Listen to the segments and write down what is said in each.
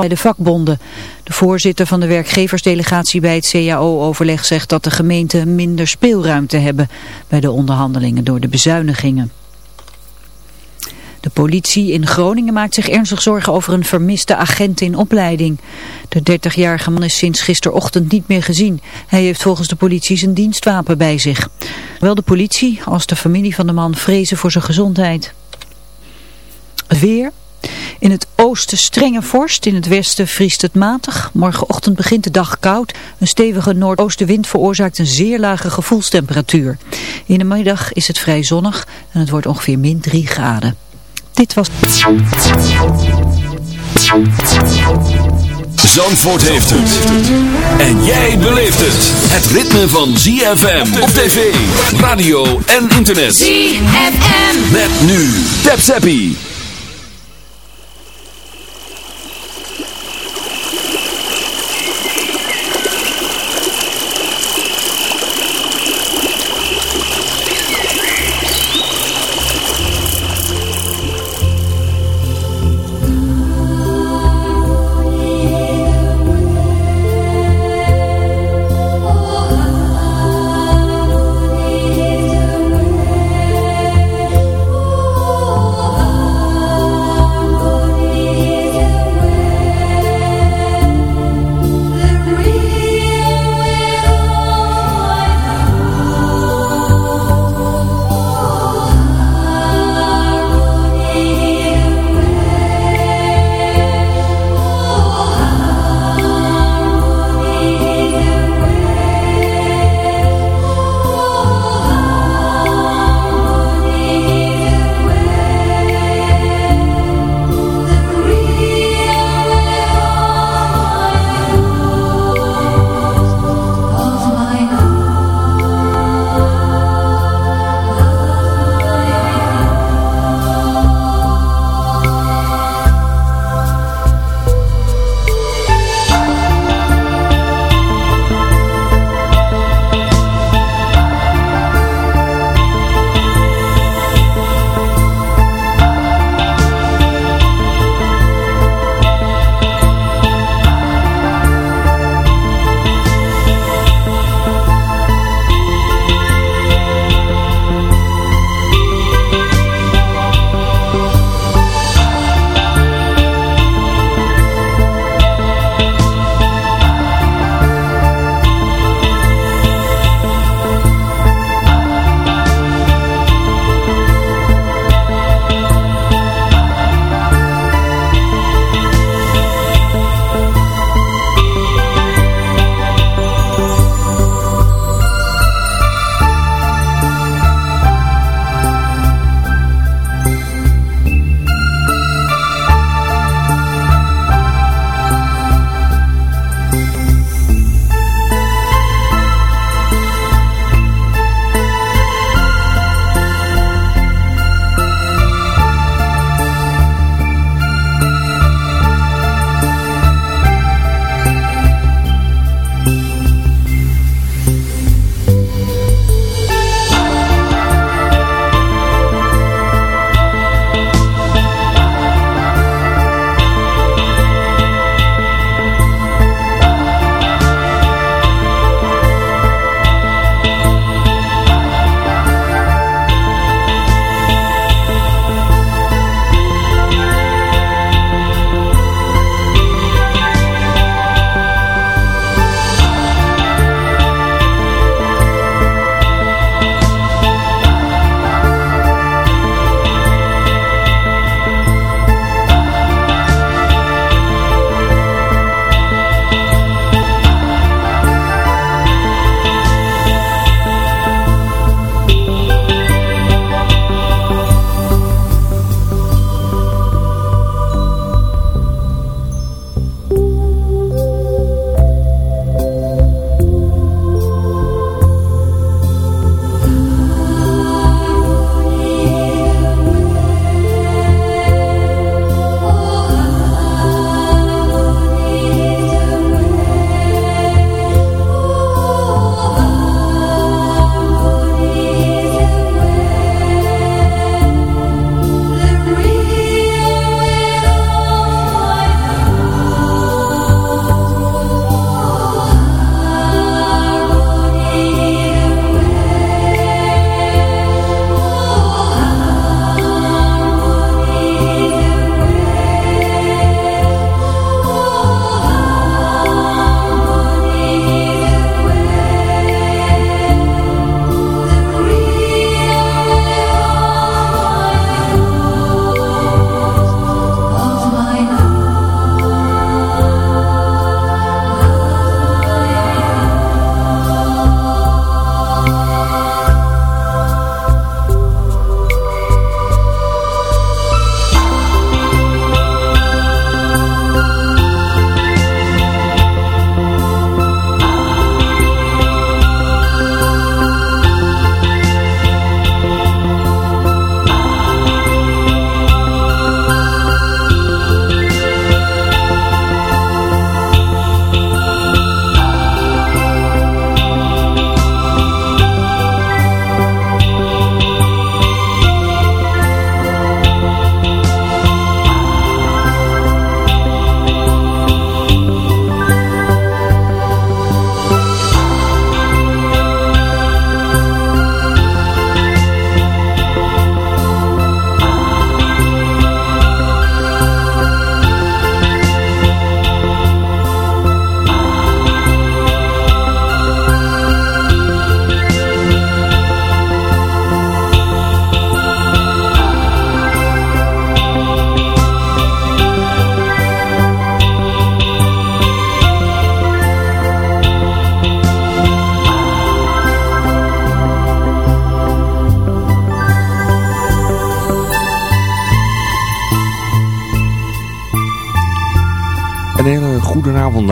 van de vakbonden. De voorzitter van de werkgeversdelegatie bij het CAO-overleg zegt dat de gemeenten minder speelruimte hebben bij de onderhandelingen door de bezuinigingen. De politie in Groningen maakt zich ernstig zorgen over een vermiste agent in opleiding. De 30-jarige man is sinds gisterochtend niet meer gezien. Hij heeft volgens de politie zijn dienstwapen bij zich. Wel de politie als de familie van de man vrezen voor zijn gezondheid. Weer. In het oosten strenge vorst, in het westen vriest het matig. Morgenochtend begint de dag koud. Een stevige noordoostenwind veroorzaakt een zeer lage gevoelstemperatuur. In de middag is het vrij zonnig en het wordt ongeveer min 3 graden. Dit was... Zandvoort heeft het. En jij beleeft het. Het ritme van ZFM op tv, radio en internet. ZFM. Met nu. Tap Zappie.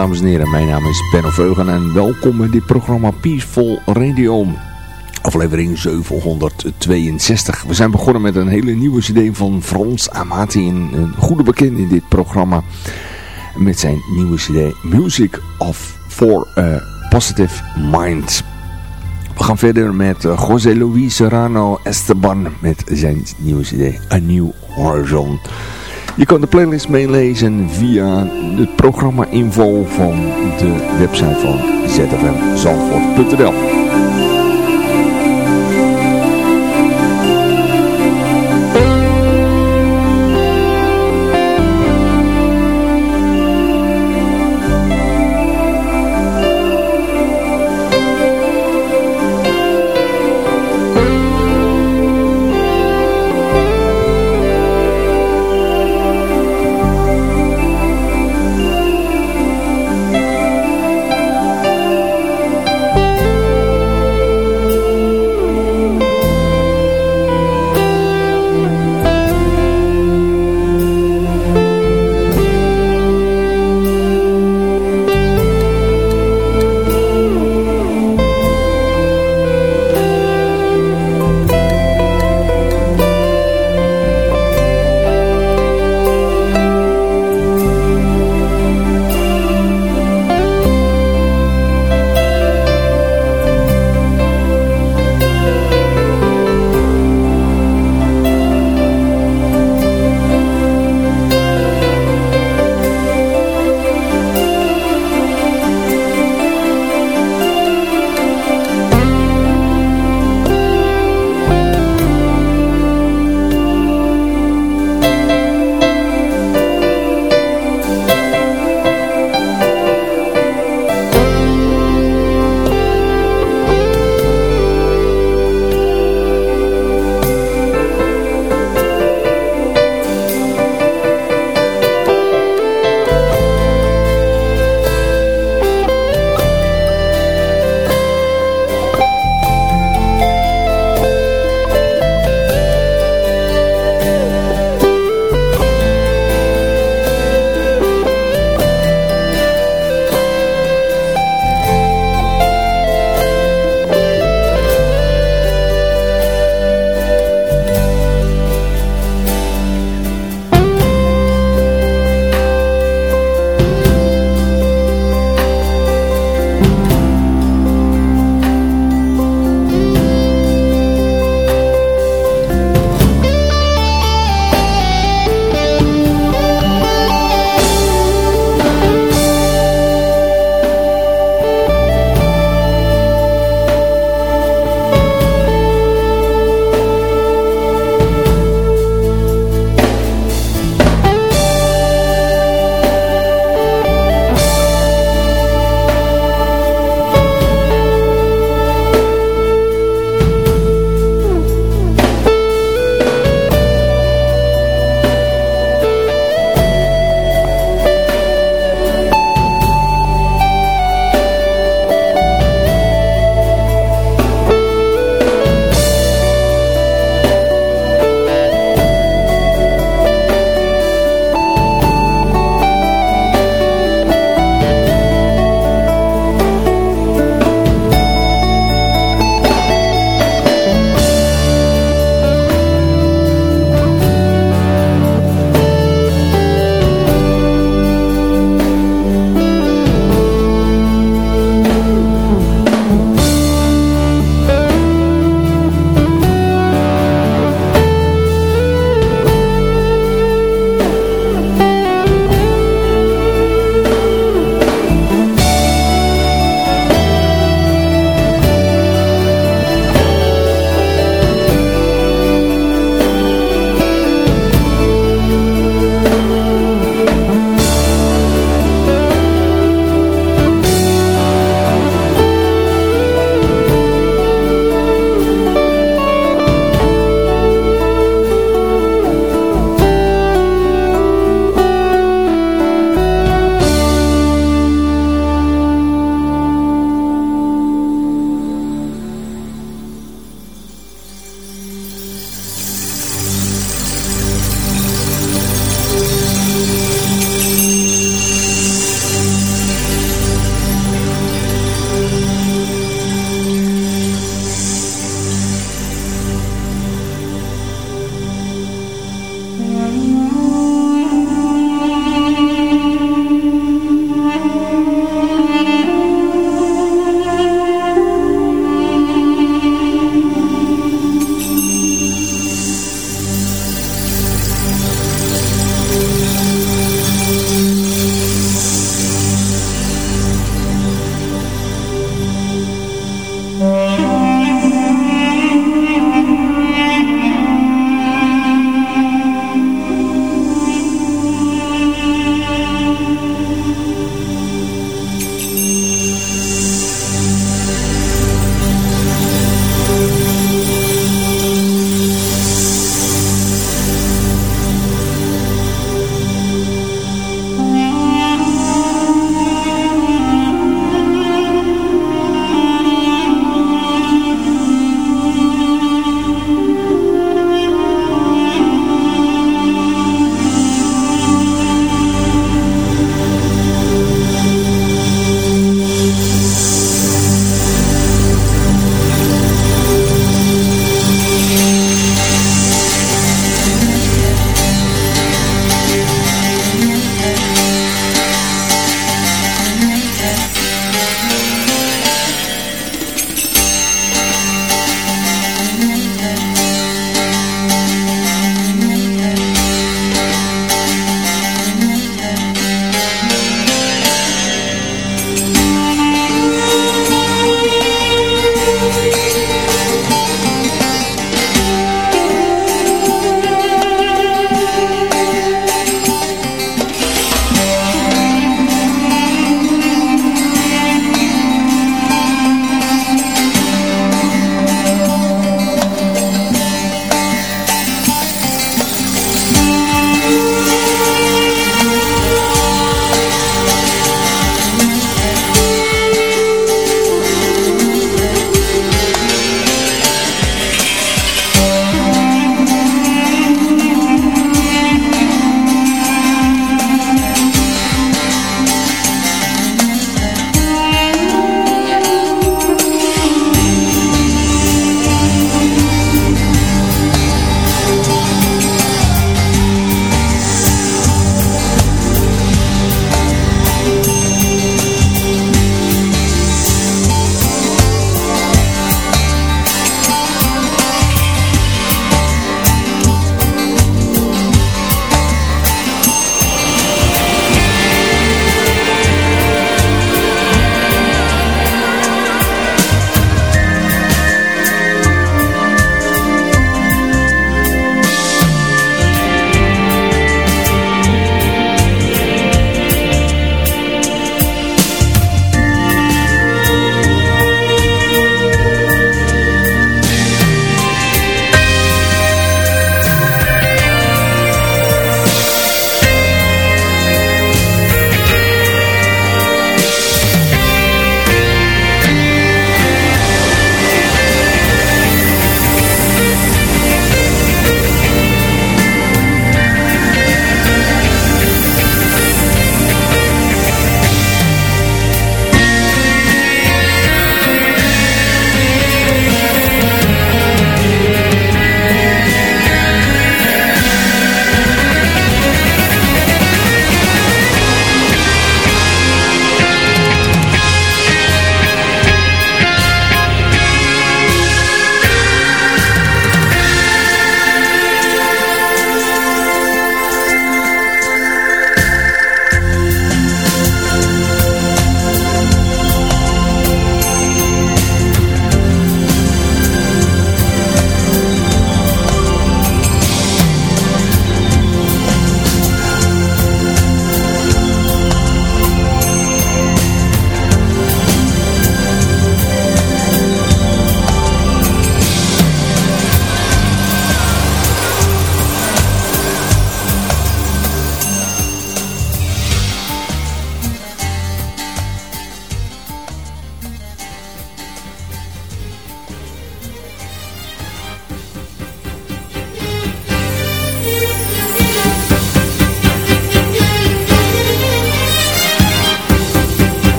Dames en heren. Mijn naam is Benno Veugen en welkom in dit programma Peaceful Radio. Aflevering 762. We zijn begonnen met een hele nieuwe cd van Frans Amati. Een goede bekend in dit programma. Met zijn nieuwe cd Music of for a Positive Mind. We gaan verder met eh, José Luis Serrano Esteban met zijn nieuwe cd A New Horizon. Je kan de playlist meelezen via het programma info van de website van zfmzandvoort.nl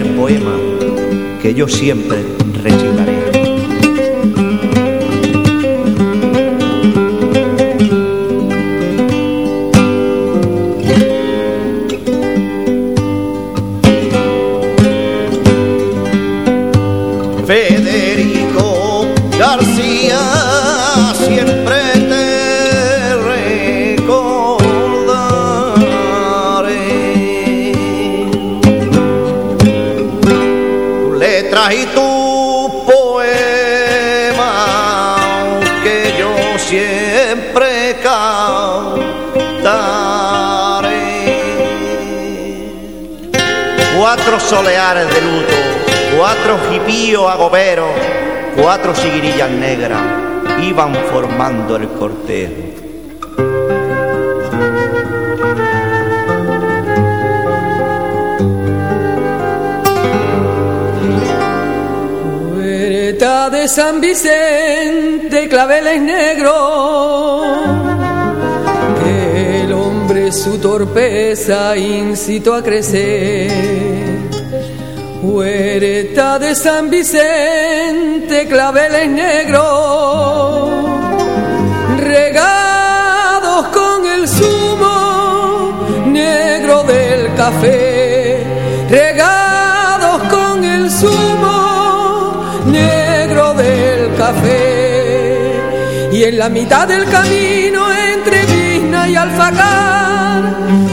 poema que yo siempre recitaré. Soleares de luto, cuatro jipíos agoberos, cuatro siguirillas negras iban formando el cortejo. Puerta de San Vicente, claveles negros, el hombre su torpeza incitó a crecer Huerta de San Vicente, claveles negros, regados con el zumo negro del café, regados con el zumo negro del café. Y en la mitad del camino entre Vizna y Alfacar,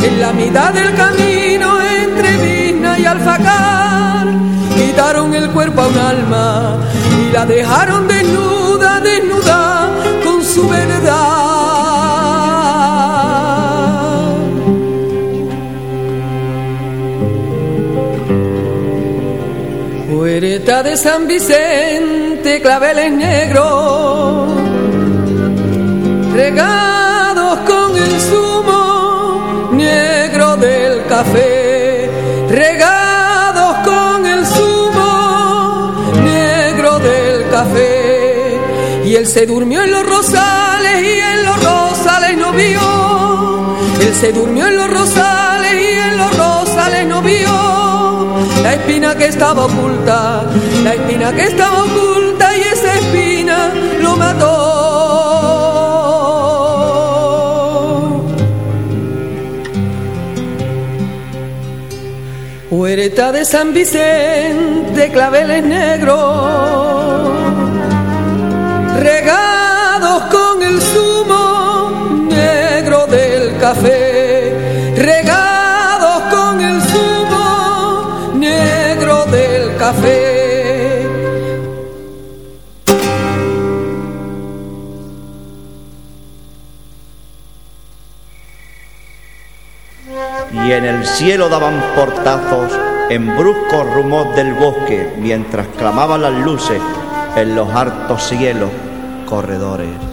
en la mitad del camino entre Vizna y Alfacar quitaron el cuerpo a un alma y la dejaron desnuda, desnuda con su verdad. Puerta de San Vicente, claveles negros, regados con el zumo negro del café, él se durmió en los rosales y en los rosales no vio. Él se durmió en los rosales y en los rosales no vio. La espina que estaba oculta, la espina que estaba oculta y esa espina lo mató. Huerta de San Vicente, claveles negros regados con el zumo negro del café, regados con el zumo negro del café. Y en el cielo daban portazos en brusco rumor del bosque mientras clamaban las luces en los hartos cielos corredores.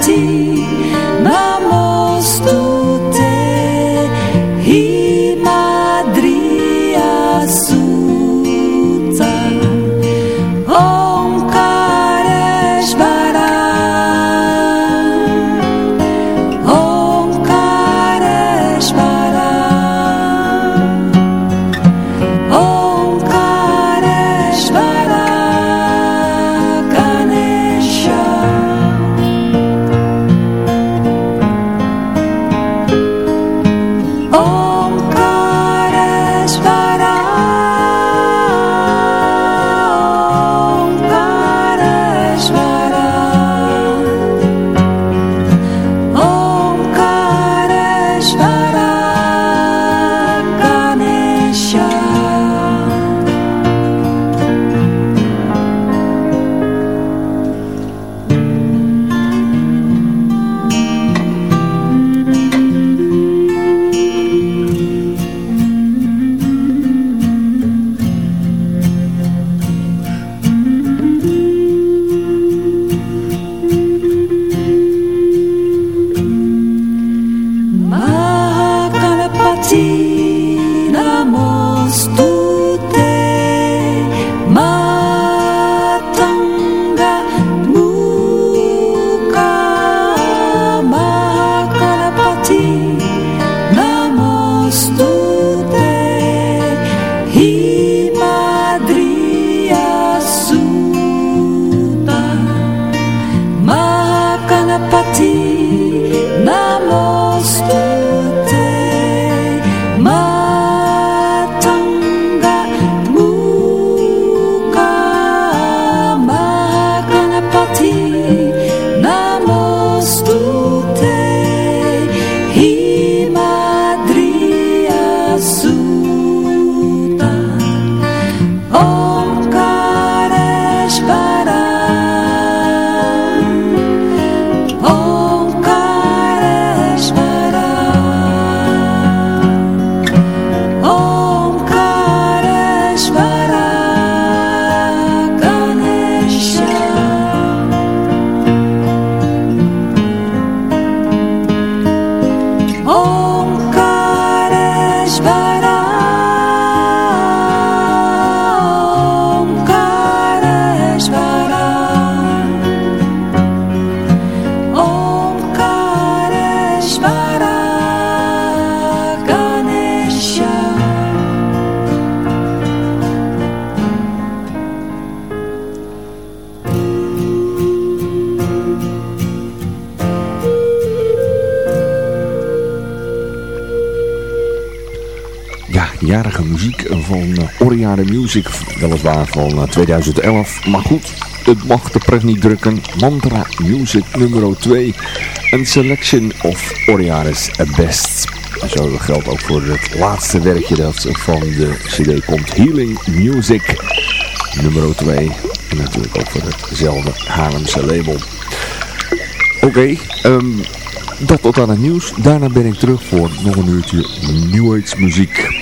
记。Music, weliswaar van 2011. Maar goed, het mag de pret niet drukken. Mantra Music nummer 2. Een selection of Oriade's best. Zo geldt ook voor het laatste werkje dat van de cd komt. Healing Music nummer 2. En natuurlijk ook voor hetzelfde Haarlemse label. Oké, um, dat tot aan het nieuws. Daarna ben ik terug voor nog een uurtje Age muziek.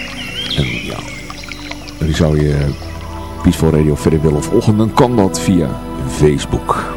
En zou je Peaceful Radio verder willen volgen, dan kan dat via Facebook.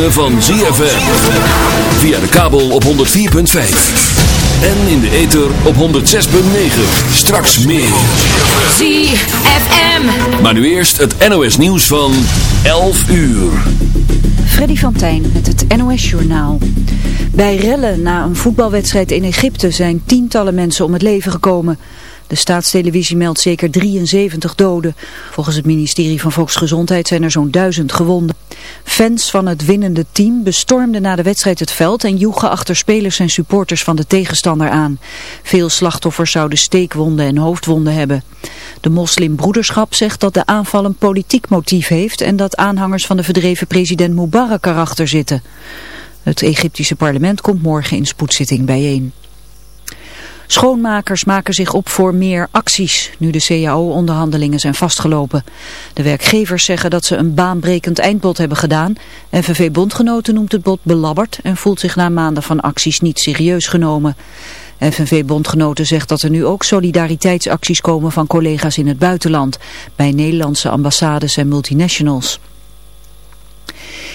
Ritme van ZFM. Via de kabel op 104.5. En in de ether op 106.9. Straks meer. ZFM. Maar nu eerst het NOS nieuws van 11 uur. Freddy van Tijn met het NOS Journaal. Bij rellen na een voetbalwedstrijd in Egypte zijn tientallen mensen om het leven gekomen. De staatstelevisie meldt zeker 73 doden. Volgens het ministerie van Volksgezondheid zijn er zo'n duizend gewonden. Fans van het winnende team bestormden na de wedstrijd het veld en joegen achter spelers en supporters van de tegenstander aan. Veel slachtoffers zouden steekwonden en hoofdwonden hebben. De moslimbroederschap zegt dat de aanval een politiek motief heeft en dat aanhangers van de verdreven president Mubarak erachter zitten. Het Egyptische parlement komt morgen in spoedzitting bijeen. Schoonmakers maken zich op voor meer acties, nu de CAO-onderhandelingen zijn vastgelopen. De werkgevers zeggen dat ze een baanbrekend eindbod hebben gedaan. FNV-bondgenoten noemt het bod belabberd en voelt zich na maanden van acties niet serieus genomen. FNV-bondgenoten zegt dat er nu ook solidariteitsacties komen van collega's in het buitenland, bij Nederlandse ambassades en multinationals.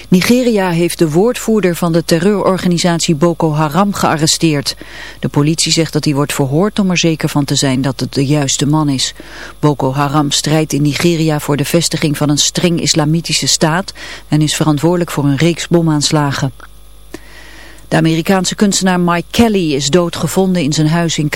Nigeria heeft de woordvoerder van de terreurorganisatie Boko Haram gearresteerd. De politie zegt dat hij wordt verhoord om er zeker van te zijn dat het de juiste man is. Boko Haram strijdt in Nigeria voor de vestiging van een streng islamitische staat en is verantwoordelijk voor een reeks bomaanslagen. De Amerikaanse kunstenaar Mike Kelly is doodgevonden in zijn huis in